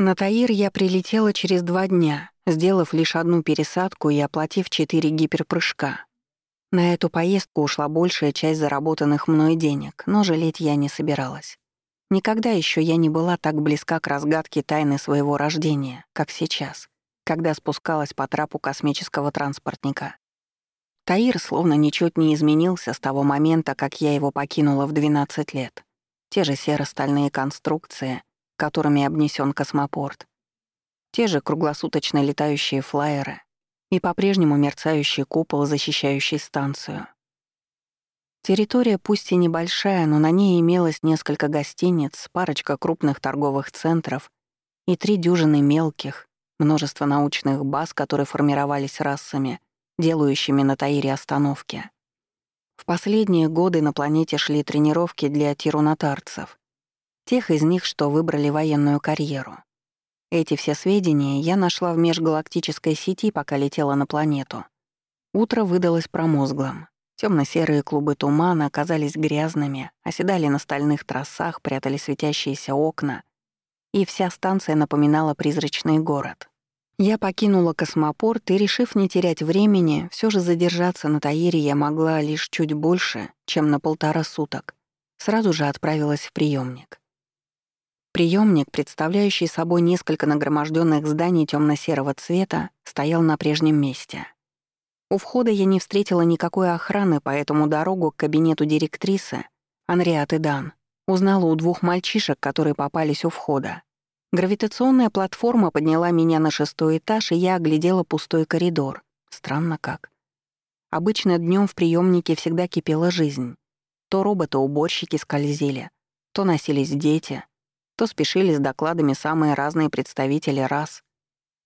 На Таир я прилетела через два дня, сделав лишь одну пересадку и оплатив четыре гиперпрыжка. На эту поездку ушла большая часть заработанных мной денег, но жалеть я не собиралась. Никогда еще я не была так близка к разгадке тайны своего рождения, как сейчас, когда спускалась по трапу космического транспортника. Таир словно ничуть не изменился с того момента, как я его покинула в 12 лет. Те же серо-стальные конструкции, которыми обнесен космопорт. Те же круглосуточно летающие флайеры и по-прежнему мерцающий купол, защищающий станцию. Территория пусть и небольшая, но на ней имелось несколько гостиниц, парочка крупных торговых центров и три дюжины мелких, множество научных баз, которые формировались расами, делающими на Таире остановки. В последние годы на планете шли тренировки для тирунатарцев, тех из них, что выбрали военную карьеру. Эти все сведения я нашла в межгалактической сети, пока летела на планету. Утро выдалось промозглым. Темно-серые клубы тумана оказались грязными, оседали на стальных трассах, прятали светящиеся окна, и вся станция напоминала призрачный город. Я покинула космопорт и, решив не терять времени, все же задержаться на Таире я могла лишь чуть больше, чем на полтора суток. Сразу же отправилась в приемник. Приемник, представляющий собой несколько нагроможденных зданий темно-серого цвета, стоял на прежнем месте. У входа я не встретила никакой охраны, поэтому дорогу к кабинету директрисы, Анриаты Дан, узнала у двух мальчишек, которые попались у входа. Гравитационная платформа подняла меня на шестой этаж, и я оглядела пустой коридор. Странно как. Обычно днем в приемнике всегда кипела жизнь. То роботы-уборщики скользили, то носились дети, то спешили с докладами самые разные представители рас.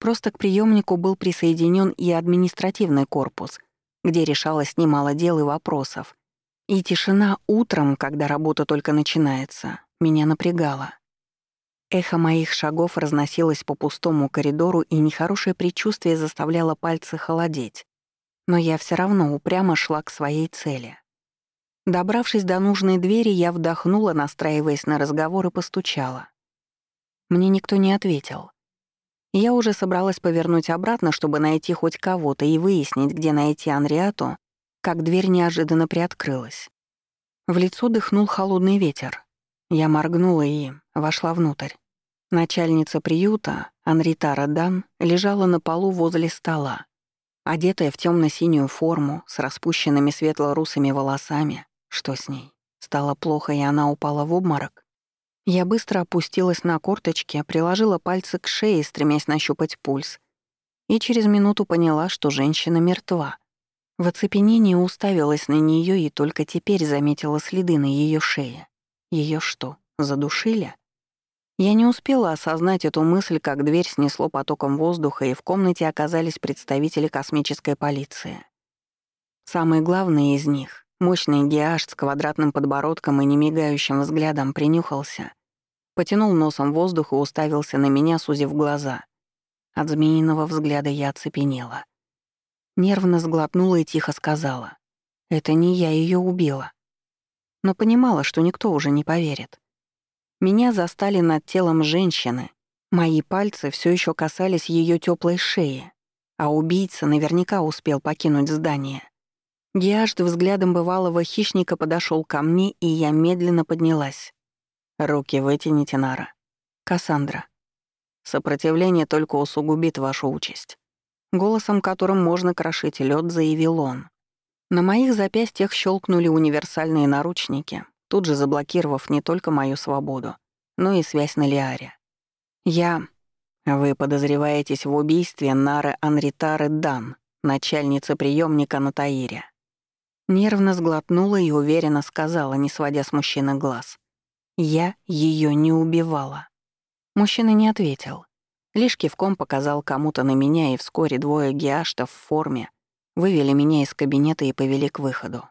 Просто к приемнику был присоединен и административный корпус, где решалось немало дел и вопросов. И тишина утром, когда работа только начинается, меня напрягала. Эхо моих шагов разносилось по пустому коридору, и нехорошее предчувствие заставляло пальцы холодеть. Но я все равно упрямо шла к своей цели. Добравшись до нужной двери, я вдохнула, настраиваясь на разговор, и постучала. Мне никто не ответил. Я уже собралась повернуть обратно, чтобы найти хоть кого-то и выяснить, где найти Анриату, как дверь неожиданно приоткрылась. В лицо дыхнул холодный ветер. Я моргнула и вошла внутрь. Начальница приюта, Анритара Дан, лежала на полу возле стола, одетая в темно синюю форму, с распущенными светло-русыми волосами, что с ней? Стало плохо, и она упала в обморок? Я быстро опустилась на корточки, приложила пальцы к шее, стремясь нащупать пульс. И через минуту поняла, что женщина мертва. В оцепенении уставилась на нее и только теперь заметила следы на ее шее. Ее что, задушили? Я не успела осознать эту мысль, как дверь снесло потоком воздуха, и в комнате оказались представители космической полиции. Самый главный из них, Мощный геаш с квадратным подбородком и немигающим взглядом принюхался, потянул носом воздух и уставился на меня, сузив глаза. От змеиного взгляда я оцепенела. Нервно сглотнула и тихо сказала. «Это не я ее убила». Но понимала, что никто уже не поверит. Меня застали над телом женщины. Мои пальцы все еще касались ее теплой шеи, а убийца наверняка успел покинуть здание. Гиашд взглядом бывалого хищника подошел ко мне, и я медленно поднялась. «Руки вытяните, Нара. Кассандра. Сопротивление только усугубит вашу участь». Голосом, которым можно крошить лед, заявил он. На моих запястьях щелкнули универсальные наручники, тут же заблокировав не только мою свободу, но и связь на Лиаре. «Я...» «Вы подозреваетесь в убийстве Нары Анритары Дан, начальницы приемника на Таире. Нервно сглотнула и уверенно сказала, не сводя с мужчины глаз. «Я ее не убивала». Мужчина не ответил. Лишь кивком показал кому-то на меня, и вскоре двое геаштов в форме вывели меня из кабинета и повели к выходу.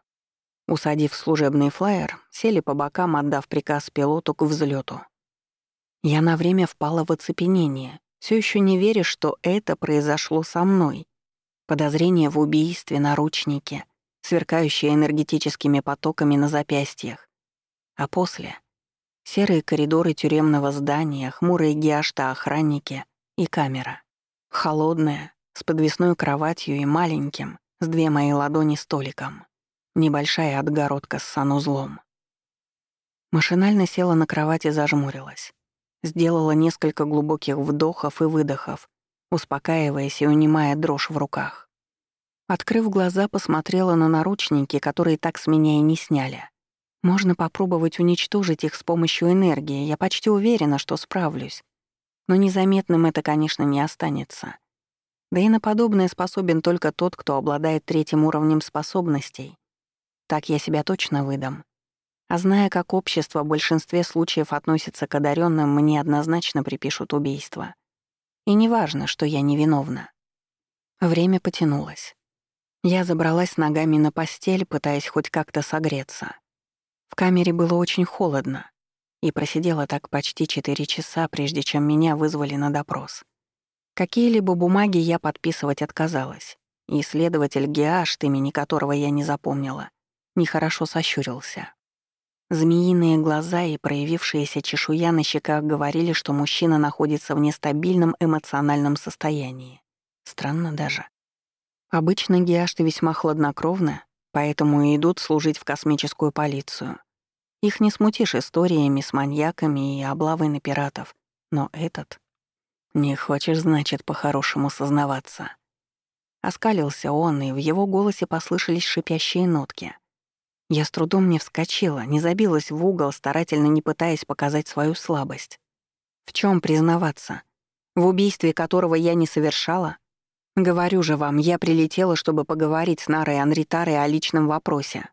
Усадив служебный флайер, сели по бокам, отдав приказ пилоту к взлету. Я на время впала в оцепенение, все еще не веря, что это произошло со мной. Подозрение в убийстве, наручники — сверкающие энергетическими потоками на запястьях. А после Серые коридоры тюремного здания, хмурые геашта-охранники и камера. Холодная, с подвесной кроватью и маленьким, с две мои ладони столиком. Небольшая отгородка с санузлом. Машинально села на кровать и зажмурилась. Сделала несколько глубоких вдохов и выдохов, успокаиваясь и унимая дрожь в руках. Открыв глаза, посмотрела на наручники, которые так с меня и не сняли. Можно попробовать уничтожить их с помощью энергии, я почти уверена, что справлюсь. Но незаметным это, конечно, не останется. Да и на подобное способен только тот, кто обладает третьим уровнем способностей. Так я себя точно выдам. А зная, как общество в большинстве случаев относится к одаренным, мне однозначно припишут убийство. И неважно, что я невиновна. Время потянулось. Я забралась ногами на постель, пытаясь хоть как-то согреться. В камере было очень холодно, и просидела так почти четыре часа, прежде чем меня вызвали на допрос. Какие-либо бумаги я подписывать отказалась, и следователь Геашт, имени которого я не запомнила, нехорошо сощурился. Змеиные глаза и проявившаяся чешуя на щеках говорили, что мужчина находится в нестабильном эмоциональном состоянии. Странно даже. Обычно геашты весьма хладнокровны, поэтому и идут служить в космическую полицию. Их не смутишь историями с маньяками и облавой на пиратов. Но этот... Не хочешь, значит, по-хорошему сознаваться. Оскалился он, и в его голосе послышались шипящие нотки. Я с трудом не вскочила, не забилась в угол, старательно не пытаясь показать свою слабость. В чем признаваться? В убийстве которого я не совершала? Говорю же вам, я прилетела, чтобы поговорить с Нарой Анритарой о личном вопросе.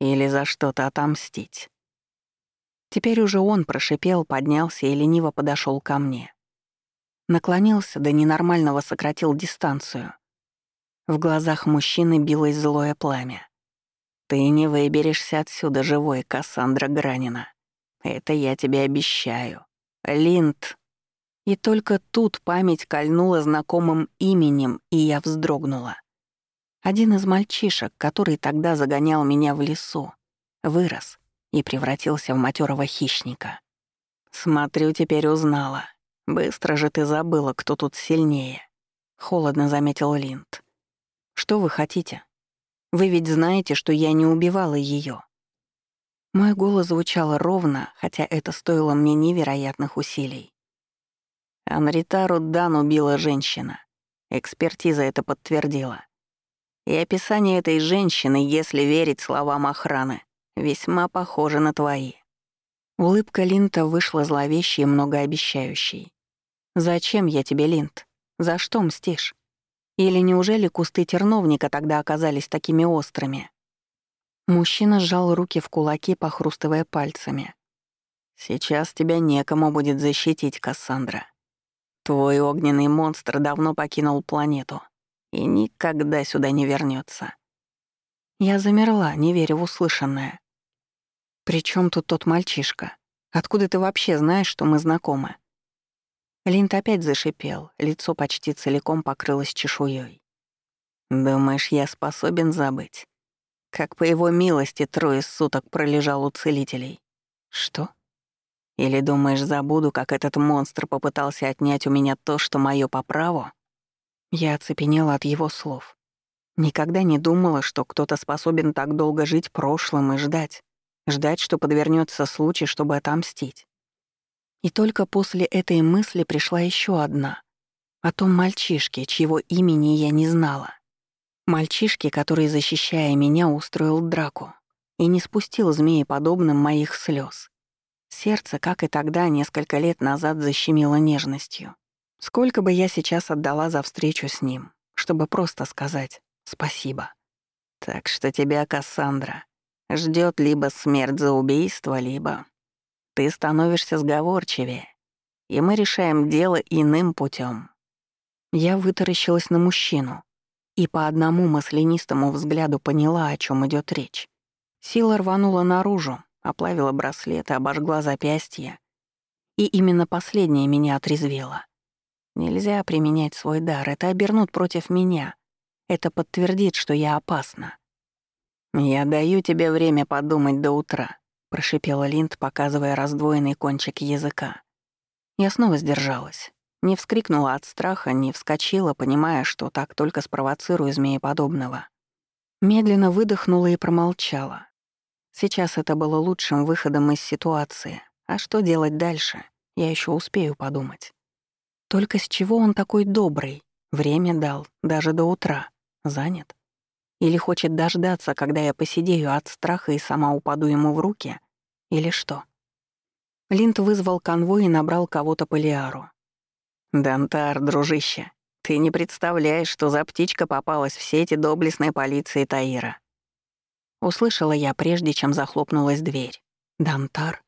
Или за что-то отомстить. Теперь уже он прошипел, поднялся и лениво подошел ко мне. Наклонился, до ненормального сократил дистанцию. В глазах мужчины билось злое пламя. «Ты не выберешься отсюда живой, Кассандра Гранина. Это я тебе обещаю. Линд и только тут память кольнула знакомым именем, и я вздрогнула. Один из мальчишек, который тогда загонял меня в лесу, вырос и превратился в матерого хищника. «Смотрю, теперь узнала. Быстро же ты забыла, кто тут сильнее», — холодно заметил Линд. «Что вы хотите? Вы ведь знаете, что я не убивала ее. Мой голос звучал ровно, хотя это стоило мне невероятных усилий. Анритару Дан убила женщина. Экспертиза это подтвердила. И описание этой женщины, если верить словам охраны, весьма похоже на твои. Улыбка Линта вышла зловещей и многообещающей. «Зачем я тебе, Линт? За что мстишь? Или неужели кусты терновника тогда оказались такими острыми?» Мужчина сжал руки в кулаки, похрустывая пальцами. «Сейчас тебя некому будет защитить, Кассандра. Твой огненный монстр давно покинул планету и никогда сюда не вернется. Я замерла, не веря в услышанное. «При чем тут тот мальчишка? Откуда ты вообще знаешь, что мы знакомы?» Линд опять зашипел, лицо почти целиком покрылось чешуей. «Думаешь, я способен забыть? Как по его милости трое суток пролежал у целителей. Что? Или думаешь, забуду, как этот монстр попытался отнять у меня то, что моё по праву? Я оцепенела от его слов. Никогда не думала, что кто-то способен так долго жить прошлым и ждать. Ждать, что подвернется случай, чтобы отомстить. И только после этой мысли пришла еще одна. О том мальчишке, чьего имени я не знала. Мальчишке, который, защищая меня, устроил драку и не спустил змеи подобным моих слез. Сердце, как и тогда, несколько лет назад защемило нежностью. Сколько бы я сейчас отдала за встречу с ним, чтобы просто сказать «спасибо». Так что тебя, Кассандра, ждет либо смерть за убийство, либо ты становишься сговорчивее, и мы решаем дело иным путем. Я вытаращилась на мужчину и по одному маслянистому взгляду поняла, о чем идет речь. Сила рванула наружу, оплавила браслет и обожгла запястье. И именно последнее меня отрезвело. Нельзя применять свой дар, это обернут против меня. Это подтвердит, что я опасна. Я даю тебе время подумать до утра, — прошипела Линд, показывая раздвоенный кончик языка. Я снова сдержалась. Не вскрикнула от страха, не вскочила, понимая, что так только спровоцирую змееподобного. Медленно выдохнула и промолчала. Сейчас это было лучшим выходом из ситуации. А что делать дальше, я еще успею подумать. Только с чего он такой добрый? Время дал, даже до утра. Занят? Или хочет дождаться, когда я посидею от страха и сама упаду ему в руки? Или что? Линд вызвал конвой и набрал кого-то по Лиару. «Дантар, дружище, ты не представляешь, что за птичка попалась в сети доблестной полиции Таира». Услышала я, прежде чем захлопнулась дверь. «Дантар?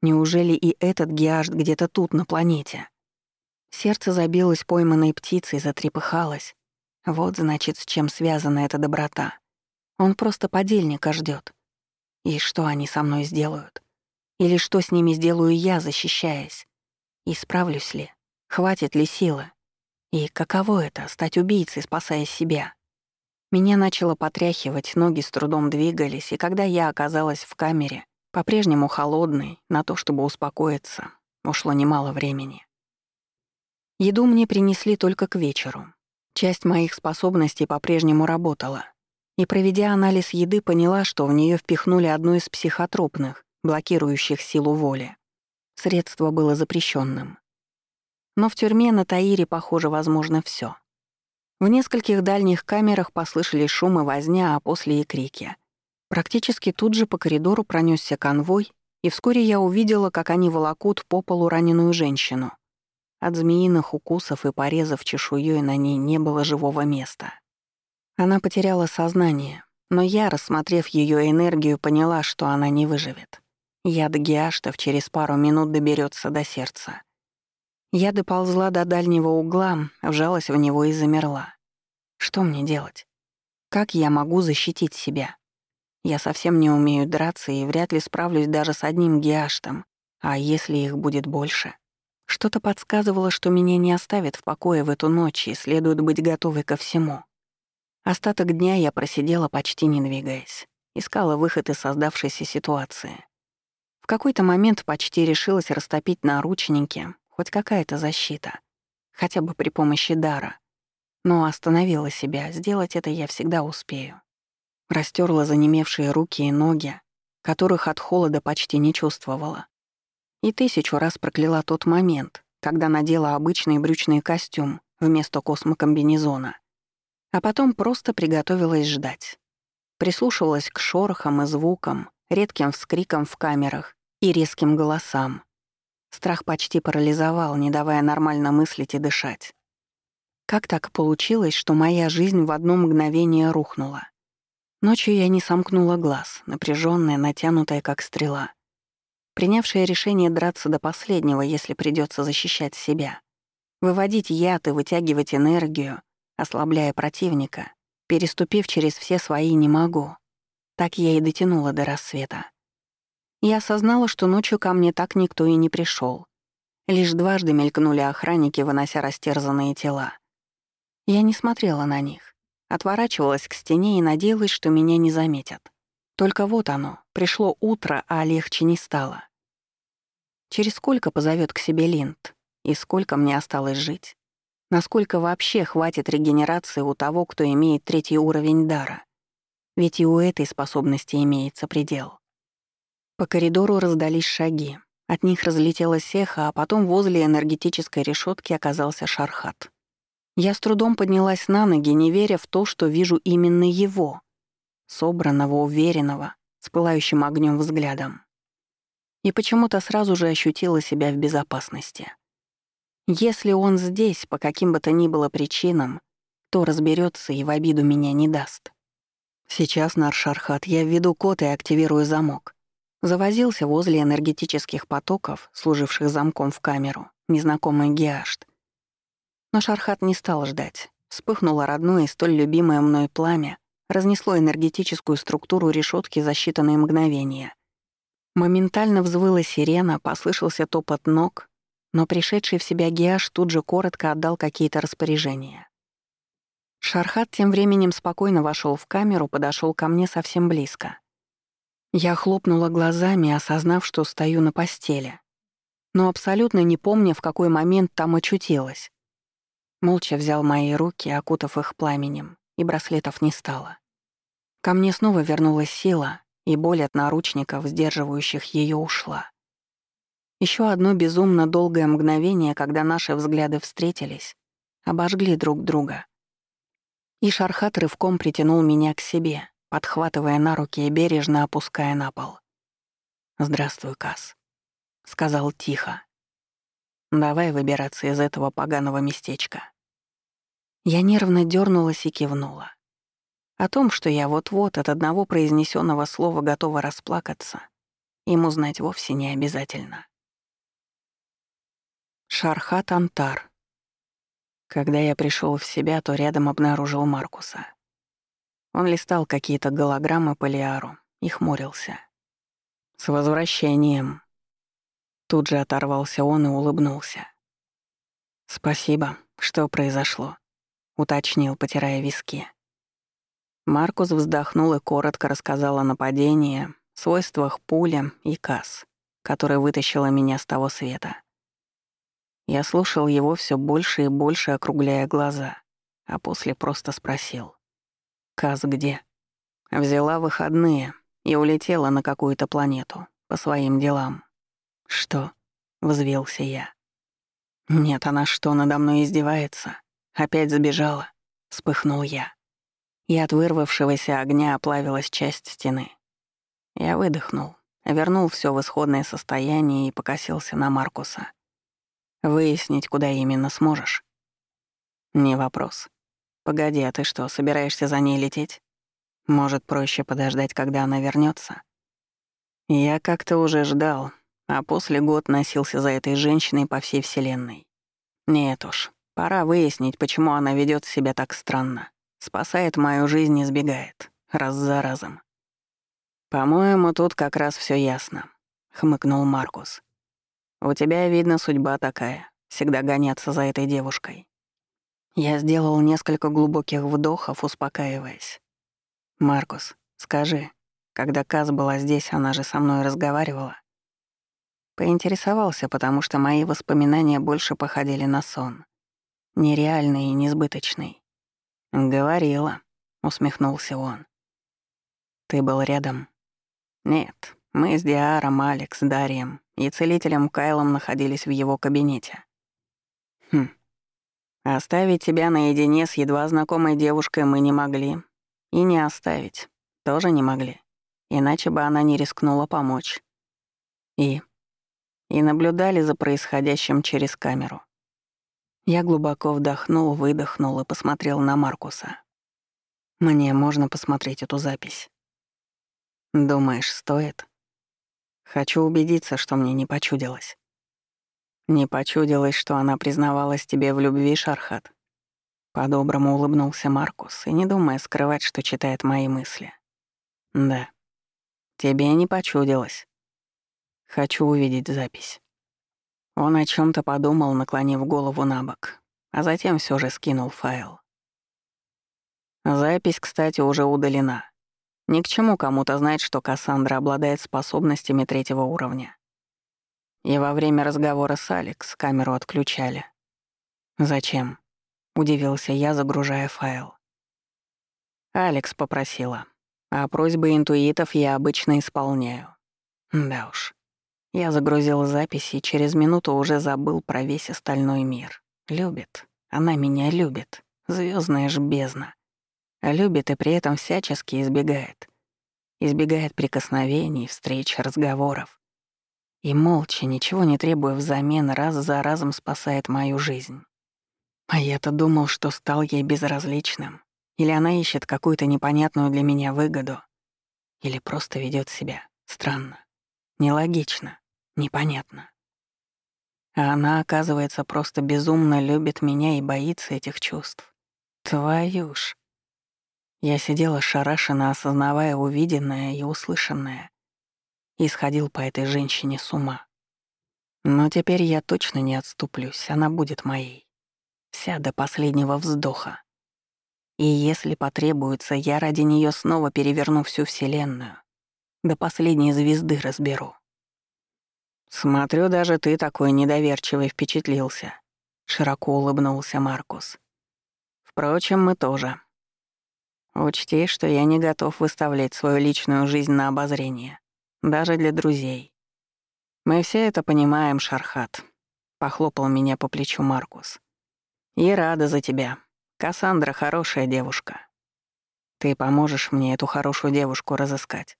Неужели и этот гиашт где-то тут, на планете?» Сердце забилось пойманной птицей, затрепыхалось. Вот, значит, с чем связана эта доброта. Он просто подельника ждет. И что они со мной сделают? Или что с ними сделаю я, защищаясь? И справлюсь ли? Хватит ли силы? И каково это — стать убийцей, спасая себя? Меня начало потряхивать, ноги с трудом двигались, и когда я оказалась в камере, по-прежнему холодной, на то, чтобы успокоиться, ушло немало времени. Еду мне принесли только к вечеру. Часть моих способностей по-прежнему работала. И, проведя анализ еды, поняла, что в нее впихнули одну из психотропных, блокирующих силу воли. Средство было запрещенным. Но в тюрьме на Таире, похоже, возможно все. В нескольких дальних камерах послышались шум и возня, а после и крики. Практически тут же по коридору пронесся конвой, и вскоре я увидела, как они волокут по полу раненую женщину. От змеиных укусов и порезов чешуей на ней не было живого места. Она потеряла сознание, но я, рассмотрев ее энергию, поняла, что она не выживет. Яд гиаштов через пару минут доберется до сердца. Я доползла до дальнего угла, вжалась в него и замерла. Что мне делать? Как я могу защитить себя? Я совсем не умею драться и вряд ли справлюсь даже с одним гиаштом, а если их будет больше? Что-то подсказывало, что меня не оставят в покое в эту ночь и следует быть готовой ко всему. Остаток дня я просидела, почти не двигаясь. Искала выход из создавшейся ситуации. В какой-то момент почти решилась растопить наручники, хоть какая-то защита, хотя бы при помощи дара. Но остановила себя, сделать это я всегда успею. Растерла занемевшие руки и ноги, которых от холода почти не чувствовала. И тысячу раз прокляла тот момент, когда надела обычный брючный костюм вместо космокомбинезона. А потом просто приготовилась ждать. Прислушивалась к шорохам и звукам, редким вскрикам в камерах и резким голосам. Страх почти парализовал, не давая нормально мыслить и дышать. Как так получилось, что моя жизнь в одно мгновение рухнула? Ночью я не сомкнула глаз, напряженная, натянутая как стрела. Принявшая решение драться до последнего, если придется защищать себя. Выводить яд и вытягивать энергию, ослабляя противника, переступив через все свои «не могу». Так я и дотянула до рассвета. Я осознала, что ночью ко мне так никто и не пришел. Лишь дважды мелькнули охранники, вынося растерзанные тела. Я не смотрела на них, отворачивалась к стене и надеялась, что меня не заметят. Только вот оно, пришло утро, а легче не стало. Через сколько позовет к себе Линд? И сколько мне осталось жить? Насколько вообще хватит регенерации у того, кто имеет третий уровень дара? Ведь и у этой способности имеется предел. По коридору раздались шаги. От них разлетелось эхо, а потом возле энергетической решетки оказался Шархат. Я с трудом поднялась на ноги, не веря в то, что вижу именно его. Собранного, уверенного, с пылающим огнем взглядом. И почему-то сразу же ощутила себя в безопасности. Если он здесь, по каким бы то ни было причинам, то разберется и в обиду меня не даст. Сейчас, Наршархат, я введу код и активирую замок. Завозился возле энергетических потоков, служивших замком в камеру, незнакомый Геашт. Но Шархат не стал ждать. Вспыхнуло родное и столь любимое мной пламя, разнесло энергетическую структуру решетки за считанные мгновения. Моментально взвыла сирена, послышался топот ног, но пришедший в себя Геаш тут же коротко отдал какие-то распоряжения. Шархат тем временем спокойно вошел в камеру, подошел ко мне совсем близко. Я хлопнула глазами, осознав, что стою на постели. Но абсолютно не помня, в какой момент там очутилась. Молча взял мои руки, окутав их пламенем, и браслетов не стало. Ко мне снова вернулась сила, и боль от наручников, сдерживающих ее, ушла. Еще одно безумно долгое мгновение, когда наши взгляды встретились, обожгли друг друга. И Шархат рывком притянул меня к себе, подхватывая на руки и бережно опуская на пол. «Здравствуй, Кас», — сказал тихо. «Давай выбираться из этого поганого местечка». Я нервно дернулась и кивнула. О том, что я вот-вот от одного произнесенного слова готова расплакаться, ему знать вовсе не обязательно. Шархат Антар. Когда я пришел в себя, то рядом обнаружил Маркуса. Он листал какие-то голограммы по Лиару и хмурился. «С возвращением!» Тут же оторвался он и улыбнулся. «Спасибо. Что произошло?» — уточнил, потирая виски. Маркус вздохнул и коротко рассказал о нападении, свойствах пули и касс, которая вытащила меня с того света. Я слушал его все больше и больше, округляя глаза, а после просто спросил. Каз где? Взяла выходные и улетела на какую-то планету по своим делам. Что? Взвился я. Нет, она что, надо мной издевается? Опять забежала? Вспыхнул я. И от вырвавшегося огня оплавилась часть стены. Я выдохнул, вернул все в исходное состояние и покосился на Маркуса. Выяснить, куда именно сможешь? Не вопрос. «Погоди, а ты что, собираешься за ней лететь? Может, проще подождать, когда она вернется? Я как-то уже ждал, а после год носился за этой женщиной по всей вселенной. Нет уж, пора выяснить, почему она ведет себя так странно. Спасает мою жизнь и сбегает, раз за разом. «По-моему, тут как раз все ясно», — хмыкнул Маркус. «У тебя, видно, судьба такая, всегда гоняться за этой девушкой. Я сделал несколько глубоких вдохов, успокаиваясь. «Маркус, скажи, когда Каз была здесь, она же со мной разговаривала?» Поинтересовался, потому что мои воспоминания больше походили на сон. Нереальный и несбыточный. «Говорила», — усмехнулся он. «Ты был рядом?» «Нет, мы с Диаром, Алекс, Дарием и целителем Кайлом находились в его кабинете». «Хм, Оставить тебя наедине с едва знакомой девушкой мы не могли. И не оставить. Тоже не могли. Иначе бы она не рискнула помочь. И... И наблюдали за происходящим через камеру. Я глубоко вдохнул, выдохнул и посмотрел на Маркуса. Мне можно посмотреть эту запись. Думаешь, стоит? Хочу убедиться, что мне не почудилось. Не почудилось, что она признавалась тебе в любви, Шархат. По-доброму улыбнулся Маркус, и не думая скрывать, что читает мои мысли. Да. Тебе не почудилось. Хочу увидеть запись. Он о чем то подумал, наклонив голову на бок, а затем все же скинул файл. Запись, кстати, уже удалена. Ни к чему кому-то знать, что Кассандра обладает способностями третьего уровня. И во время разговора с Алекс камеру отключали. «Зачем?» — удивился я, загружая файл. Алекс попросила. А просьбы интуитов я обычно исполняю. Да уж. Я загрузил запись и через минуту уже забыл про весь остальной мир. Любит. Она меня любит. Звездная ж бездна. Любит и при этом всячески избегает. Избегает прикосновений, встреч, разговоров. И молча, ничего не требуя взамен, раз за разом спасает мою жизнь. А я-то думал, что стал ей безразличным. Или она ищет какую-то непонятную для меня выгоду. Или просто ведет себя странно, нелогично, непонятно. А она, оказывается, просто безумно любит меня и боится этих чувств. Твою ж. Я сидела шарашенно, осознавая увиденное и услышанное, и сходил по этой женщине с ума. Но теперь я точно не отступлюсь, она будет моей. Вся до последнего вздоха. И если потребуется, я ради нее снова переверну всю Вселенную. До последней звезды разберу. Смотрю, даже ты такой недоверчивый впечатлился. Широко улыбнулся Маркус. Впрочем, мы тоже. Учти, что я не готов выставлять свою личную жизнь на обозрение, даже для друзей. Мы все это понимаем, Шархат. Похлопал меня по плечу Маркус. И рада за тебя. Кассандра хорошая девушка. Ты поможешь мне эту хорошую девушку разыскать.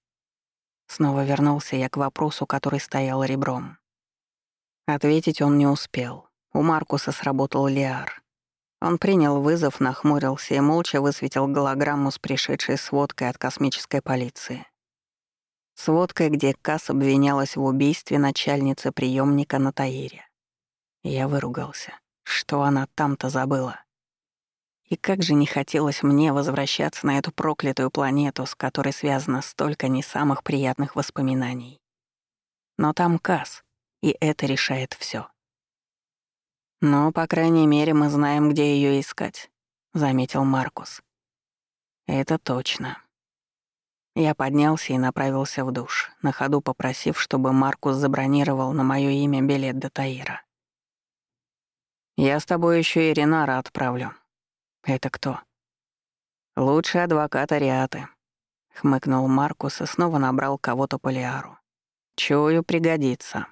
Снова вернулся я к вопросу, который стоял ребром. Ответить он не успел. У Маркуса сработал Лиар. Он принял вызов, нахмурился и молча высветил голограмму с пришедшей сводкой от космической полиции. Сводкой, где Касс обвинялась в убийстве начальницы приемника на Таире. Я выругался. Что она там-то забыла? И как же не хотелось мне возвращаться на эту проклятую планету, с которой связано столько не самых приятных воспоминаний. Но там Касс, и это решает все. «Но, по крайней мере, мы знаем, где ее искать», — заметил Маркус. «Это точно». Я поднялся и направился в душ, на ходу попросив, чтобы Маркус забронировал на мое имя билет до Таира. «Я с тобой еще и Ренара отправлю». «Это кто?» «Лучший адвокат Ариаты», — хмыкнул Маркус и снова набрал кого-то по Лиару. «Чую, пригодится».